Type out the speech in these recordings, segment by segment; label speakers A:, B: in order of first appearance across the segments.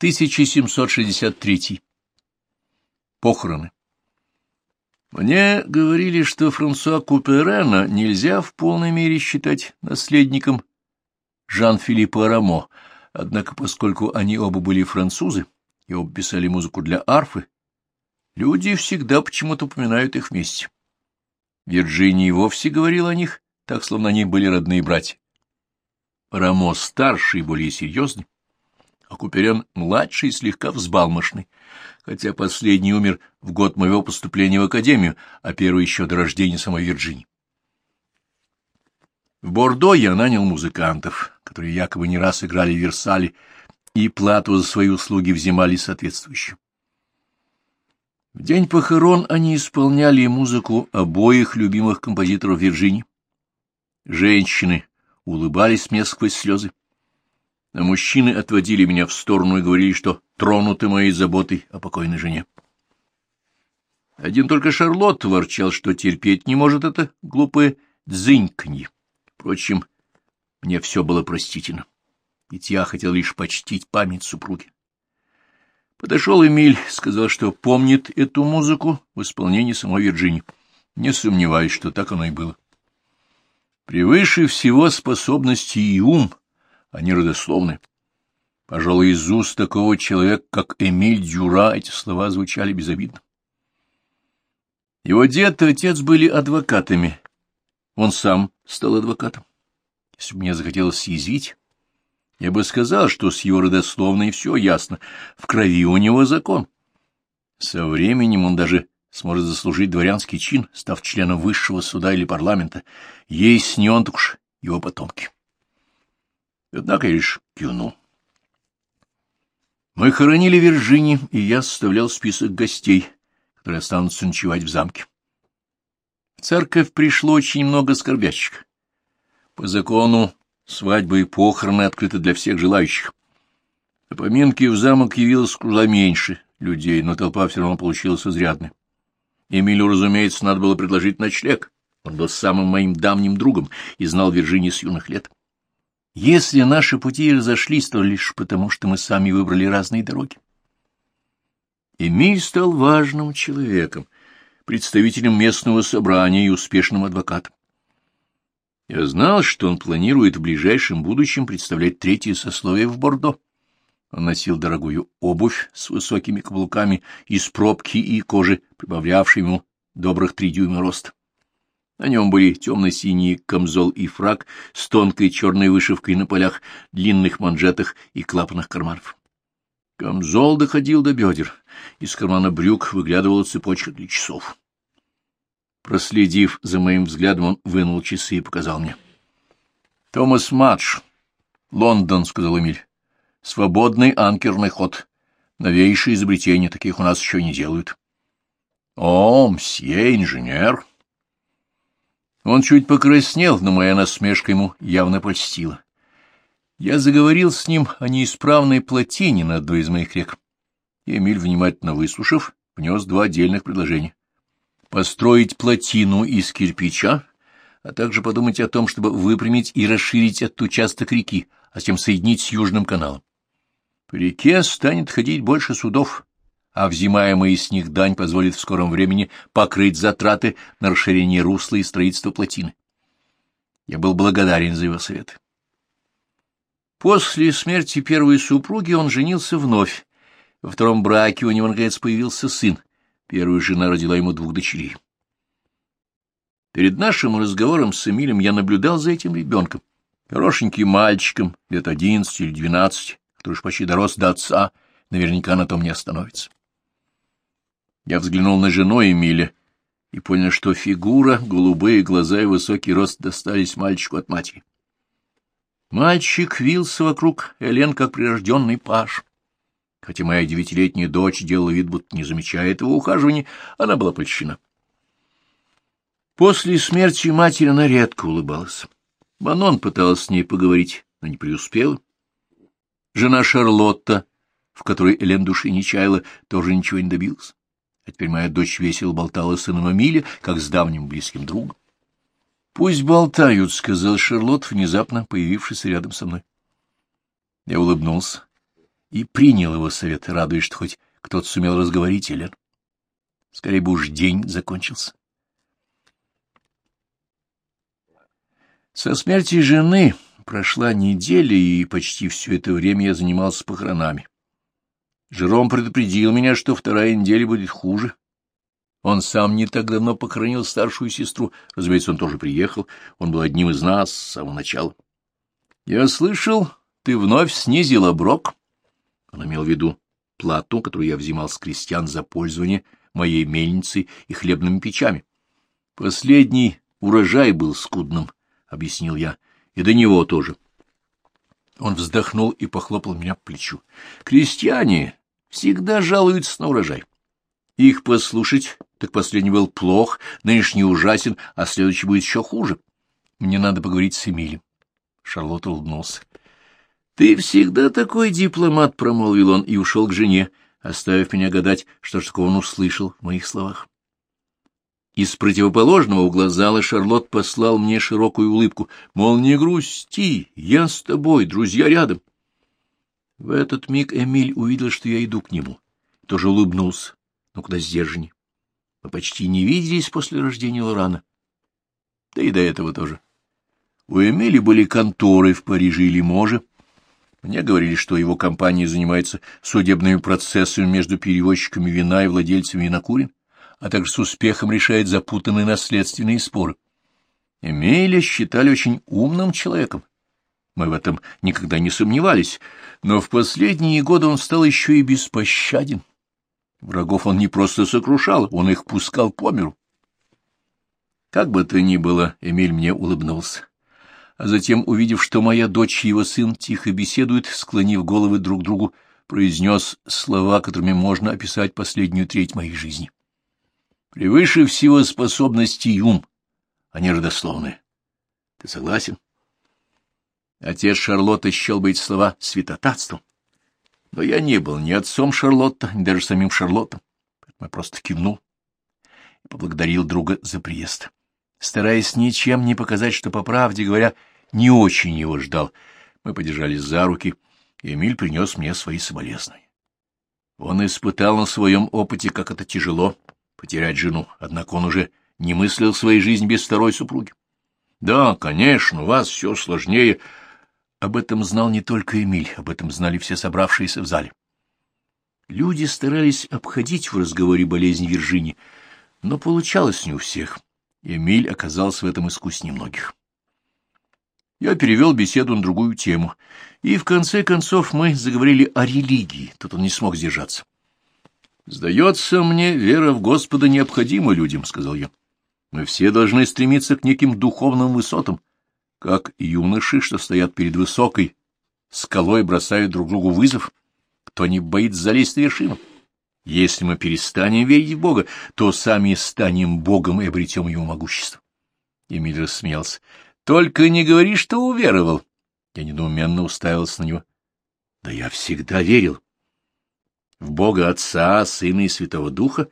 A: 1763. Похороны. Мне говорили, что Франсуа Куперена нельзя в полной мере считать наследником Жан-Филиппа Рамо, однако поскольку они оба были французы и оба писали музыку для арфы, люди всегда почему-то упоминают их вместе. Вирджиния вовсе говорила о них, так словно они были родные братья. Рамо старший и более серьезный, а Куперен младший и слегка взбалмошный, хотя последний умер в год моего поступления в академию, а первый еще до рождения самой Вирджинии. В Бордо я нанял музыкантов, которые якобы не раз играли в Версале, и плату за свои услуги взимали соответствующую. В день похорон они исполняли музыку обоих любимых композиторов Вирджинии. Женщины улыбались мне сквозь слезы, а мужчины отводили меня в сторону и говорили, что тронуты моей заботой о покойной жене. Один только Шарлотт ворчал, что терпеть не может это глупое дзыньканье. Впрочем, мне все было простительно, ведь я хотел лишь почтить память супруги. Подошел Эмиль, сказал, что помнит эту музыку в исполнении самой Вирджинии. Не сомневаюсь, что так оно и было. Превыше всего способности и ум, они родословны. Пожалуй, из уст такого человека, как Эмиль Дюра, эти слова звучали безобидно. Его дед и отец были адвокатами. Он сам стал адвокатом. Если бы мне захотелось съязвить, я бы сказал, что с его родословной все ясно. В крови у него закон. Со временем он даже сможет заслужить дворянский чин, став членом высшего суда или парламента. Есть не он, так уж его потомки. Однако я лишь кивнул. Мы хоронили Вирджини, и я составлял список гостей, которые останутся ночевать в замке. В церковь пришло очень много скорбящих. По закону свадьбы и похороны открыты для всех желающих. На поминке в замок явилось куда меньше людей, но толпа все равно получилась изрядной. Эмилю, разумеется, надо было предложить ночлег. Он был самым моим давним другом и знал Вирджинию с юных лет. Если наши пути разошлись, то лишь потому, что мы сами выбрали разные дороги. Эмиль стал важным человеком, представителем местного собрания и успешным адвокатом. Я знал, что он планирует в ближайшем будущем представлять третье сословие в Бордо. Он носил дорогую обувь с высокими каблуками из пробки и кожи, прибавлявшей ему добрых три дюйма роста. На нем были темно-синий камзол и фраг с тонкой черной вышивкой на полях, длинных манжетах и клапанах карманов. Камзол доходил до бедер, из кармана брюк выглядывала цепочка для часов. Проследив за моим взглядом, он вынул часы и показал мне. — Томас Мадж, Лондон, — сказал Эмиль. — Свободный анкерный ход. Новейшее изобретение, таких у нас еще не делают. — О, мсье инженер! — он чуть покраснел, но моя насмешка ему явно польстила. Я заговорил с ним о неисправной плотине на одной из моих рек. Эмиль, внимательно выслушав, внес два отдельных предложения. Построить плотину из кирпича, а также подумать о том, чтобы выпрямить и расширить этот участок реки, а затем соединить с Южным каналом. По реке станет ходить больше судов, а взимаемая с них дань позволит в скором времени покрыть затраты на расширение русла и строительство плотины. Я был благодарен за его советы. После смерти первой супруги он женился вновь. Во втором браке у него, наконец, появился сын. Первая жена родила ему двух дочерей. Перед нашим разговором с Эмилем я наблюдал за этим ребенком, хорошеньким мальчиком, лет одиннадцати или двенадцати, который уж почти дорос до отца, наверняка на том не остановится. Я взглянул на жену Эмиля и понял, что фигура, голубые глаза и высокий рост достались мальчику от матери. Мальчик вился вокруг Элен, как прирожденный паш. Хотя моя девятилетняя дочь делала вид, будто не замечает его ухаживания, она была польщена. После смерти матери она редко улыбалась. Манон пыталась с ней поговорить, но не преуспела. Жена Шарлотта, в которой Элен души не чаяла, тоже ничего не добилась а теперь моя дочь весело болтала с сыном Эмиля, как с давним близким другом. — Пусть болтают, — сказал Шарлотт, внезапно появившийся рядом со мной. Я улыбнулся и принял его совет, радуясь, что хоть кто-то сумел разговорить Элен. Скорее бы уж день закончился. Со смерти жены прошла неделя, и почти все это время я занимался похоронами. Жером предупредил меня, что вторая неделя будет хуже. Он сам не так давно похоронил старшую сестру. Разумеется, он тоже приехал. Он был одним из нас с самого начала. — Я слышал, ты вновь снизил оброк. Он имел в виду плату, которую я взимал с крестьян за пользование моей мельницей и хлебными печами. Последний урожай был скудным, — объяснил я, — и до него тоже. Он вздохнул и похлопал меня по плечу. Крестьяне всегда жалуются на урожай. Их послушать, так последний был плох, нынешний ужасен, а следующий будет еще хуже. Мне надо поговорить с Эмилем. Шарлотта улыбнулся. — Ты всегда такой дипломат, — промолвил он и ушел к жене, оставив меня гадать, что ж такого он услышал в моих словах. Из противоположного угла зала Шарлот послал мне широкую улыбку, мол, не грусти, я с тобой, друзья рядом. В этот миг Эмиль увидел, что я иду к нему, тоже улыбнулся, но куда сдержаннее. Мы почти не виделись после рождения Лорана. Да и до этого тоже. У Эмили были конторы в Париже или Лиможе, мне говорили, что его компания занимается судебными процессами между перевозчиками вина и владельцами винокурен, а также с успехом решает запутанные наследственные споры. Эмиля считали очень умным человеком. Мы в этом никогда не сомневались, но в последние годы он стал еще и беспощаден. Врагов он не просто сокрушал, он их пускал по миру. Как бы то ни было, Эмиль мне улыбнулся а затем, увидев, что моя дочь и его сын тихо беседуют, склонив головы друг к другу, произнес слова, которыми можно описать последнюю треть моей жизни. Превыше всего способности и ум, они родословные. Ты согласен? Отец Шарлотта счел бы эти слова святотатством. Но я не был ни отцом Шарлотта, ни даже самим Шарлоттом. Поэтому я просто кивнул и поблагодарил друга за приезд. Стараясь ничем не показать, что, по правде говоря, не очень его ждал. Мы подержались за руки, и Эмиль принес мне свои соболезнования. Он испытал на своем опыте, как это тяжело потерять жену, однако он уже не мыслил своей жизнь без второй супруги. Да, конечно, у вас все сложнее. Об этом знал не только Эмиль, об этом знали все собравшиеся в зале. Люди старались обходить в разговоре болезнь Виржини, но получалось не у всех. Эмиль оказался в этом искуснее многих. Я перевел беседу на другую тему, и в конце концов мы заговорили о религии, тут он не смог сдержаться. «Сдается мне, вера в Господа необходима людям», — сказал я. «Мы все должны стремиться к неким духовным высотам, как юноши, что стоят перед высокой скалой, бросают друг другу вызов. Кто не боится залезть на вершину? Если мы перестанем верить в Бога, то сами станем Богом и обретем Его могущество». Эмиль рассмеялся. Только не говори, что уверовал. Я недоуменно уставился на него. Да я всегда верил. В Бога Отца, Сына и Святого Духа?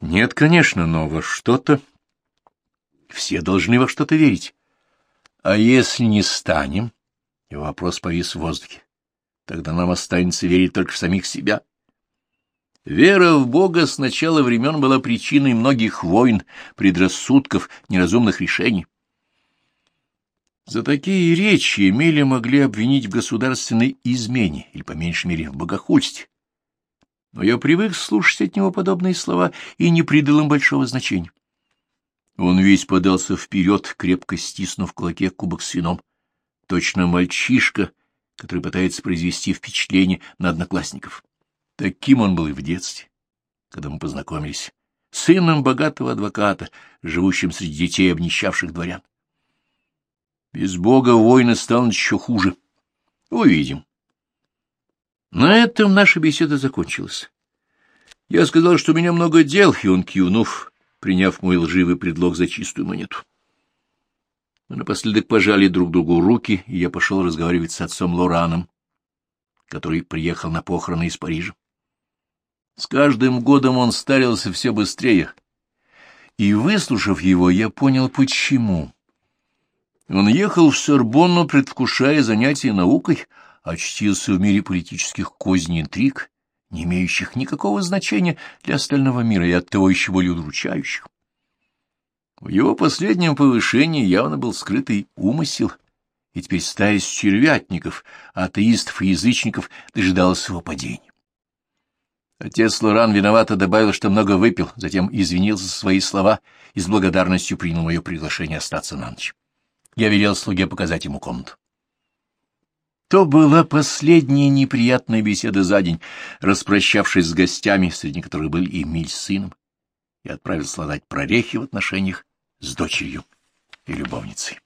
A: Нет, конечно, но во что-то... Все должны во что-то верить. А если не станем? Его вопрос повис в воздухе. Тогда нам останется верить только в самих себя. Вера в Бога с начала времен была причиной многих войн, предрассудков, неразумных решений. За такие речи Эмили могли обвинить в государственной измене или, по меньшей мере, в богохульстве. Но я привык слушать от него подобные слова и не придал им большого значения. Он весь подался вперед, крепко стиснув в кулаке кубок с вином. Точно мальчишка, который пытается произвести впечатление на одноклассников. Таким он был и в детстве, когда мы познакомились, сыном богатого адвоката, живущим среди детей обнищавших дворян. Без Бога войны станут еще хуже. Увидим. На этом наша беседа закончилась. Я сказал, что у меня много дел, и он, кивнув, приняв мой лживый предлог за чистую монету. Мы напоследок пожали друг другу руки, и я пошел разговаривать с отцом Лораном, который приехал на похороны из Парижа. С каждым годом он старился все быстрее, и, выслушав его, я понял, почему. Он ехал в Сорбонну, предвкушая занятия наукой, очтился в мире политических козней интриг, не имеющих никакого значения для остального мира и оттого еще более удручающих. В его последнем повышении явно был скрытый умысел, и теперь стая из червятников, атеистов и язычников дожидалась его падения. Отец Лоран виновато добавил, что много выпил, затем извинился за свои слова и с благодарностью принял мое приглашение остаться на ночь. Я велел слуге показать ему комнату. То была последняя неприятная беседа за день, распрощавшись с гостями, среди которых был и Миль с сыном, и отправился сладать прорехи в отношениях с дочерью и любовницей.